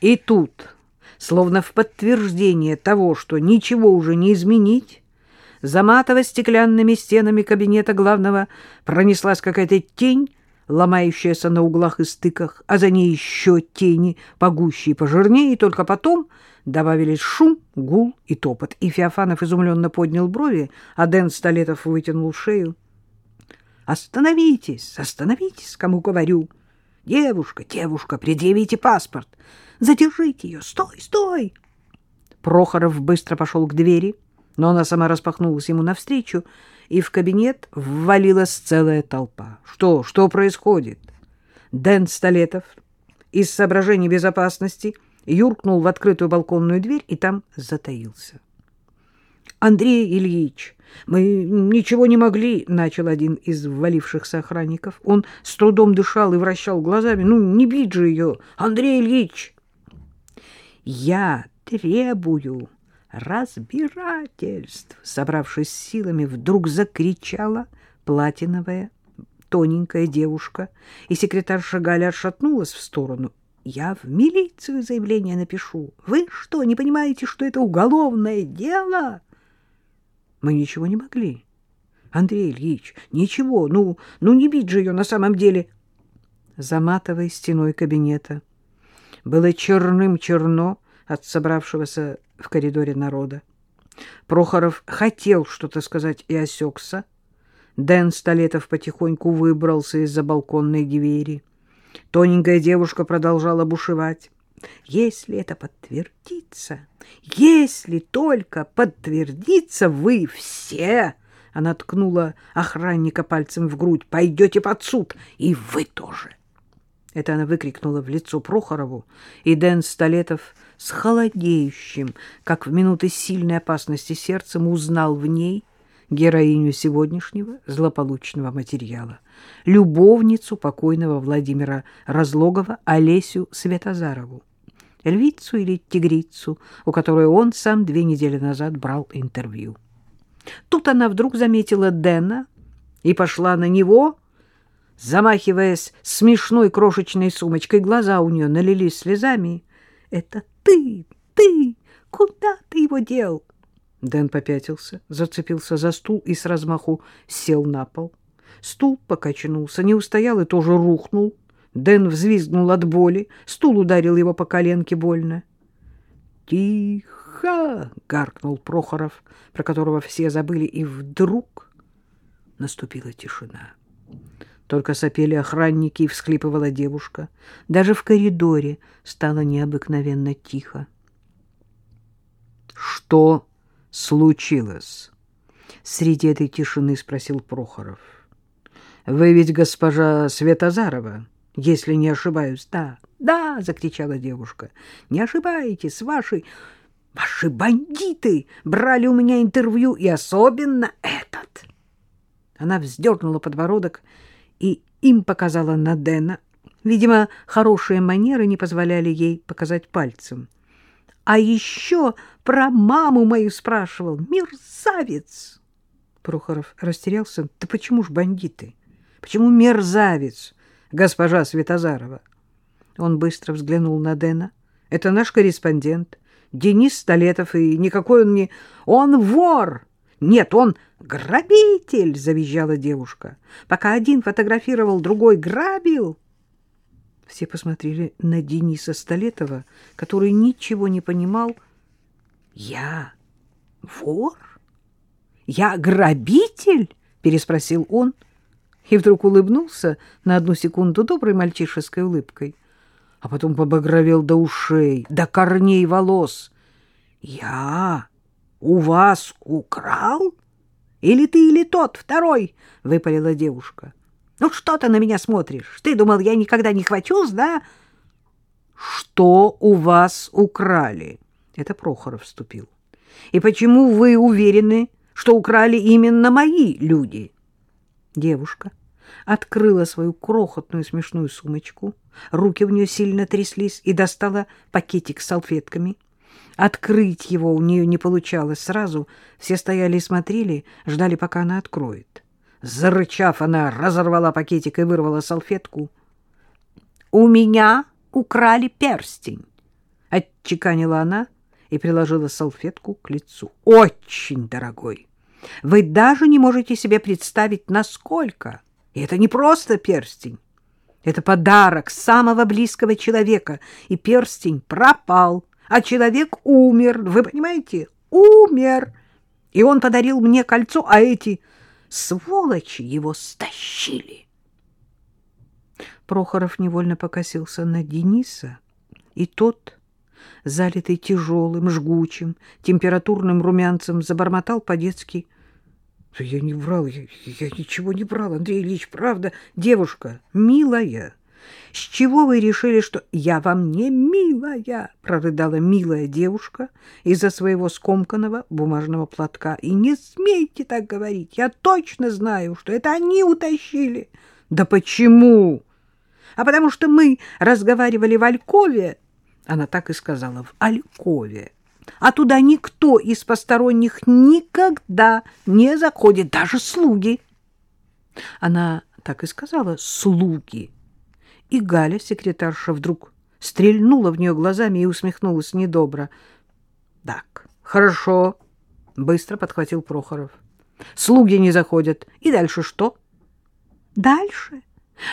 И тут, словно в подтверждение того, что ничего уже не изменить, за матово-стеклянными стенами кабинета главного пронеслась какая-то тень, ломающаяся на углах и стыках, а за ней еще тени, погуще и пожирнее, и только потом добавились шум, гул и топот. И Феофанов изумленно поднял брови, а Дэн Столетов вытянул шею. «Остановитесь, остановитесь, кому говорю! Девушка, девушка, предъявите паспорт! Задержите ее! Стой, стой!» Прохоров быстро пошел к двери, но она сама распахнулась ему навстречу, и в кабинет ввалилась целая толпа. Что, что происходит? Дэн Столетов из соображений безопасности юркнул в открытую балконную дверь и там затаился. Андрей Ильич, мы ничего не могли, — начал один из ввалившихся охранников. Он с трудом дышал и вращал глазами. Ну, не бить же ее, Андрей Ильич! Я требую разбирательств, собравшись силами, вдруг закричала платиновая тоненькая девушка, и секретарша Галя отшатнулась в сторону. «Я в милицию заявление напишу. Вы что, не понимаете, что это уголовное дело?» Мы ничего не могли. Андрей Ильич, ничего, ну, ну не бить же ее на самом деле. За матовой стеной кабинета было черным-черно от собравшегося в коридоре народа. Прохоров хотел что-то сказать и осекся. Дэн Столетов потихоньку выбрался из-за балконной двери. Тоненькая девушка продолжала бушевать. Если это подтвердится, если только подтвердится, вы все, она ткнула охранника пальцем в грудь, пойдете под суд, и вы тоже. Это она выкрикнула в лицо Прохорову, и Дэн Столетов с холодеющим, как в минуты сильной опасности сердцем, узнал в ней героиню сегодняшнего злополучного материала, любовницу покойного Владимира Разлогова Олесю Светозарову, львицу или тигрицу, у которой он сам две недели назад брал интервью. Тут она вдруг заметила Дэна и пошла на него, замахиваясь смешной крошечной сумочкой. Глаза у нее налились слезами. «Это ты, ты! Куда ты его дел?» Дэн попятился, зацепился за стул и с размаху сел на пол. Стул покачнулся, не устоял и тоже рухнул. Дэн взвизгнул от боли, стул ударил его по коленке больно. «Тихо!» — гаркнул Прохоров, про которого все забыли, и вдруг наступила тишина. Только сопели охранники и всхлипывала девушка. Даже в коридоре стало необыкновенно тихо. «Что случилось?» Среди этой тишины спросил Прохоров. «Вы ведь госпожа Светозарова, если не ошибаюсь?» «Да, да!» — закричала девушка. «Не ошибаетесь, ваши...» «Ваши бандиты брали у меня интервью, и особенно этот!» Она вздернула подбородок и им показала на Дэна. Видимо, хорошие манеры не позволяли ей показать пальцем. А еще про маму мою спрашивал. Мерзавец! Прохоров растерялся. Да почему ж бандиты? Почему мерзавец, госпожа Светозарова? Он быстро взглянул на Дэна. Это наш корреспондент, Денис Столетов, и никакой он не... Он вор! Нет, он грабитель, завизжала девушка. Пока один фотографировал, другой грабил. Все посмотрели на Дениса Столетова, который ничего не понимал. Я вор? Я грабитель? переспросил он и вдруг улыбнулся на одну секунду доброй мальчишеской улыбкой, а потом побагровел до ушей, до корней волос. Я у вас украл? Или ты, или тот, второй, — выпалила девушка. Ну что ты на меня смотришь? Ты думал, я никогда не хвачусь, да? Что у вас украли? Это Прохоров вступил. И почему вы уверены, что украли именно мои люди? Девушка открыла свою крохотную смешную сумочку, руки в нее сильно тряслись и достала пакетик с салфетками. Открыть его у нее не получалось сразу. Все стояли и смотрели, ждали, пока она откроет. Зарычав, она разорвала пакетик и вырвала салфетку. — У меня украли перстень. отчеканила она и приложила салфетку к лицу. Очень дорогой. Вы даже не можете себе представить, насколько. И это не просто перстень. Это подарок самого близкого человека, и перстень пропал, а человек умер. Вы понимаете? Умер. И он подарил мне кольцо, а эти сволочи его стащили. Прохоров невольно покосился на Дениса, и тот, залитый тяжелым, жгучим, температурным румянцем, забормотал по-детски. — Я не брал, я, я ничего не брал, Андрей Ильич, правда. Девушка, милая, с чего вы решили, что я вам не милая? — прорыдала милая девушка из-за своего скомканного бумажного платка. — И не смейте так говорить, я точно знаю, что это они утащили. — Да почему? — А потому что мы разговаривали в Алькове, она так и сказала, в Алькове а туда никто из посторонних никогда не заходит, даже слуги. Она так и сказала «слуги». И Галя, секретарша, вдруг стрельнула в нее глазами и усмехнулась недобро. — Так, хорошо, — быстро подхватил Прохоров. — Слуги не заходят. И дальше что? — Дальше?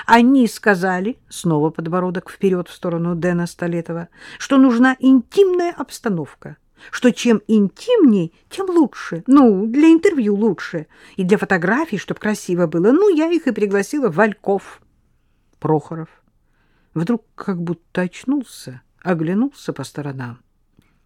Они сказали, снова подбородок вперед в сторону Дэна Столетова, что нужна интимная обстановка что чем интимней, тем лучше. Ну, для интервью лучше. И для фотографий, чтобы красиво было. Ну, я их и пригласила Вальков. Прохоров вдруг как будто очнулся, оглянулся по сторонам.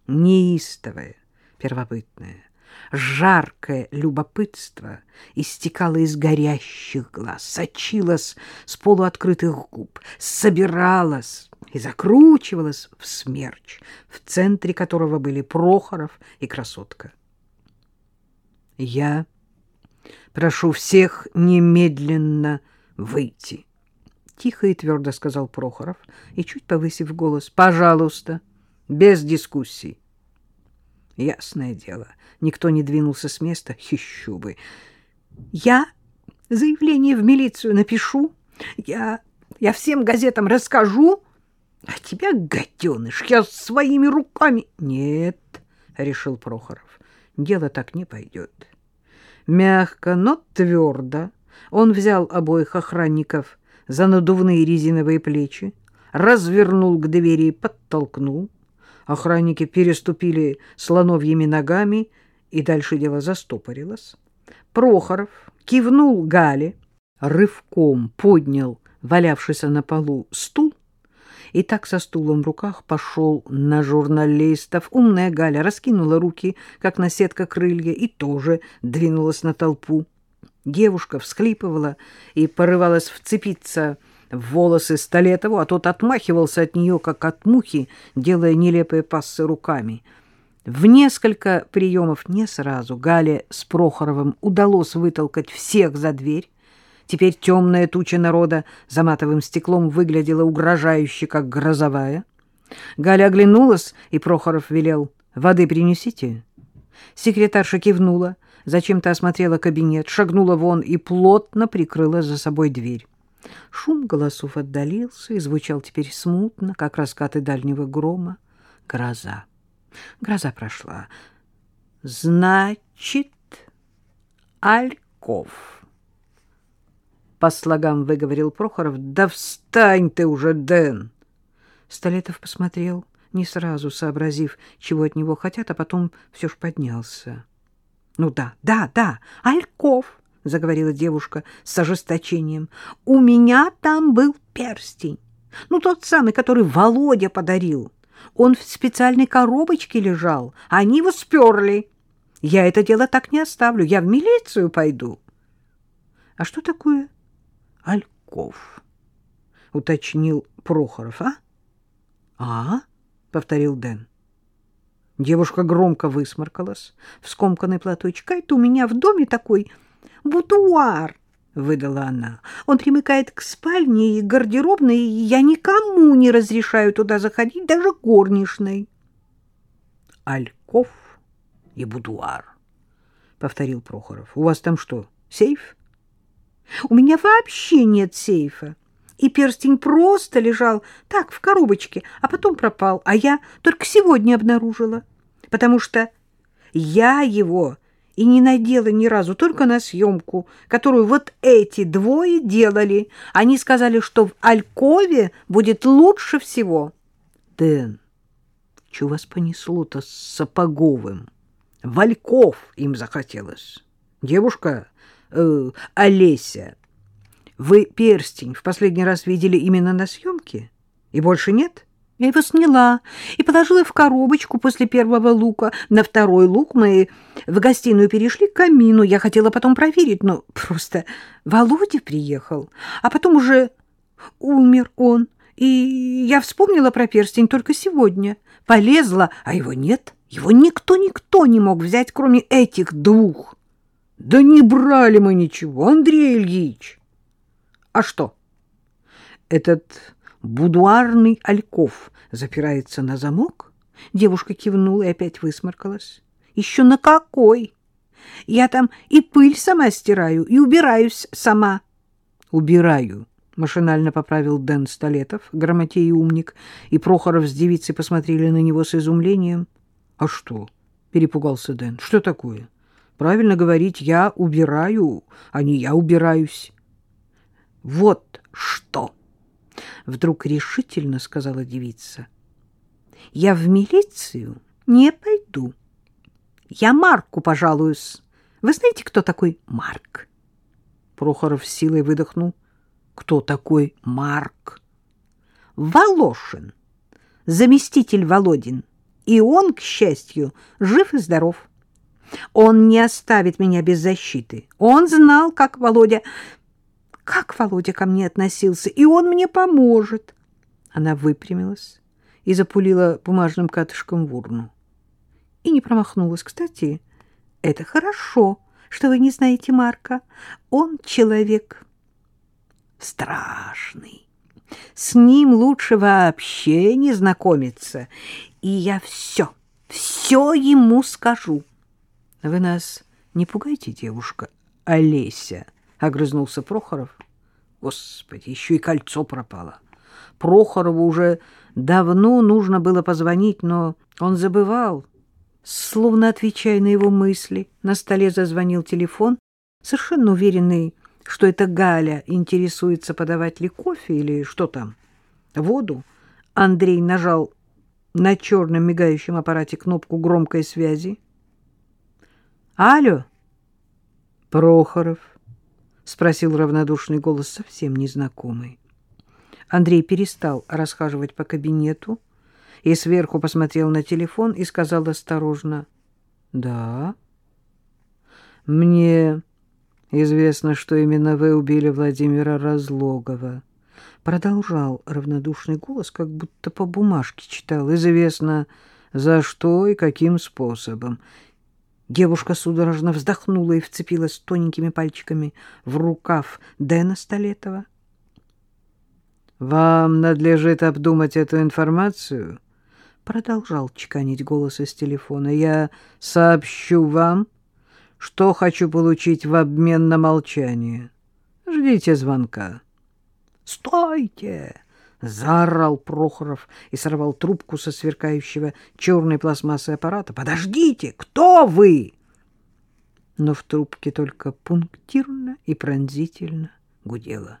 Неистовое, первобытное, жаркое любопытство истекало из горящих глаз, сочилось с полуоткрытых губ, собиралось и закручивалась в смерч, в центре которого были Прохоров и красотка. «Я прошу всех немедленно выйти», — тихо и твердо сказал Прохоров, и, чуть повысив голос, «пожалуйста, без дискуссий». Ясное дело, никто не двинулся с места, хищу бы. «Я заявление в милицию напишу, я, я всем газетам расскажу», а тебя, гаденыш, я своими руками... Нет, решил Прохоров, дело так не пойдет. Мягко, но твердо он взял обоих охранников за надувные резиновые плечи, развернул к двери и подтолкнул. Охранники переступили слоновьими ногами, и дальше дело застопорилось. Прохоров кивнул Гале, рывком поднял валявшийся на полу стул и так со стулом в руках пошел на журналистов. Умная Галя раскинула руки, как на сетка крылья, и тоже двинулась на толпу. Девушка всхлипывала и порывалась вцепиться волосы Столетову, а тот отмахивался от нее, как от мухи, делая нелепые пассы руками. В несколько приемов не сразу Гале с Прохоровым удалось вытолкать всех за дверь, Теперь темная туча народа за матовым стеклом выглядела угрожающе, как грозовая. Галя оглянулась, и Прохоров велел. «Воды принесите». Секретарша кивнула, зачем-то осмотрела кабинет, шагнула вон и плотно прикрыла за собой дверь. Шум голосов отдалился и звучал теперь смутно, как раскаты дальнего грома. Гроза. Гроза прошла. «Значит, Альков». По слогам выговорил Прохоров. «Да встань ты уже, Дэн!» Столетов посмотрел, не сразу сообразив, чего от него хотят, а потом все ж поднялся. «Ну да, да, да, Альков!» — заговорила девушка с ожесточением. «У меня там был перстень. Ну, тот самый, который Володя подарил. Он в специальной коробочке лежал, а они его сперли. Я это дело так не оставлю, я в милицию пойду». «А что такое Альков, — уточнил Прохоров. — А? — А? — повторил Дэн. Девушка громко высморкалась в скомканный платочек. — Это у меня в доме такой будуар, — выдала она. — Он примыкает к спальне и гардеробной, и я никому не разрешаю туда заходить, даже горничной. — Альков и будуар, — повторил Прохоров. — У вас там что, сейф? — у меня вообще нет сейфа. И перстень просто лежал так, в коробочке, а потом пропал. А я только сегодня обнаружила, потому что я его и не надела ни разу, только на съемку, которую вот эти двое делали. Они сказали, что в Алькове будет лучше всего. Дэн, что вас понесло-то с Сапоговым? Вальков им захотелось. Девушка, э, Олеся, вы перстень в последний раз видели именно на съемке? И больше нет? Я его сняла и положила в коробочку после первого лука. На второй лук мы в гостиную перешли к камину. Я хотела потом проверить, но просто Володя приехал. А потом уже умер он. И я вспомнила про перстень только сегодня. Полезла, а его нет. Его никто-никто не мог взять, кроме этих двух. Да не брали мы ничего, Андрей Ильич. А что? Этот будуарный альков запирается на замок? Девушка кивнула и опять высморкалась. Еще на какой? Я там и пыль сама стираю, и убираюсь сама. Убираю, машинально поправил Дэн Столетов, грамотей и умник, и Прохоров с девицей посмотрели на него с изумлением. — А что? — перепугался Дэн. — Что такое? Правильно говорить, я убираю, а не я убираюсь. — Вот что! — вдруг решительно сказала девица. — Я в милицию не пойду. Я Марку пожалуюсь. Вы знаете, кто такой Марк? Прохоров силой выдохнул. — Кто такой Марк? — Волошин, заместитель Володин. И он, к счастью, жив и здоров. Он не оставит меня без защиты. Он знал, как Володя... Как Володя ко мне относился, и он мне поможет. Она выпрямилась и запулила бумажным катышком в урну. И не промахнулась. Кстати, это хорошо, что вы не знаете Марка. Он человек страшный. С ним лучше вообще не знакомиться и я все, все ему скажу. — Вы нас не пугайте, девушка, Олеся, — огрызнулся Прохоров. Господи, еще и кольцо пропало. Прохорову уже давно нужно было позвонить, но он забывал. Словно отвечая на его мысли, на столе зазвонил телефон, совершенно уверенный, что это Галя интересуется, подавать ли кофе или что там, воду. Андрей нажал на черном мигающем аппарате кнопку громкой связи. «Алло!» «Прохоров?» — спросил равнодушный голос, совсем незнакомый. Андрей перестал расхаживать по кабинету и сверху посмотрел на телефон и сказал осторожно. «Да?» «Мне известно, что именно вы убили Владимира Разлогова» продолжал равнодушный голос, как будто по бумажке читал. Известно, за что и каким способом. Девушка судорожно вздохнула и вцепилась тоненькими пальчиками в рукав Дэна Столетова. «Вам надлежит обдумать эту информацию», — продолжал чеканить голос из телефона. «Я сообщу вам, что хочу получить в обмен на молчание. Ждите звонка». «Стойте!» — заорал Прохоров и сорвал трубку со сверкающего черной пластмассы аппарата. «Подождите! Кто вы?» Но в трубке только пунктирно и пронзительно гудело.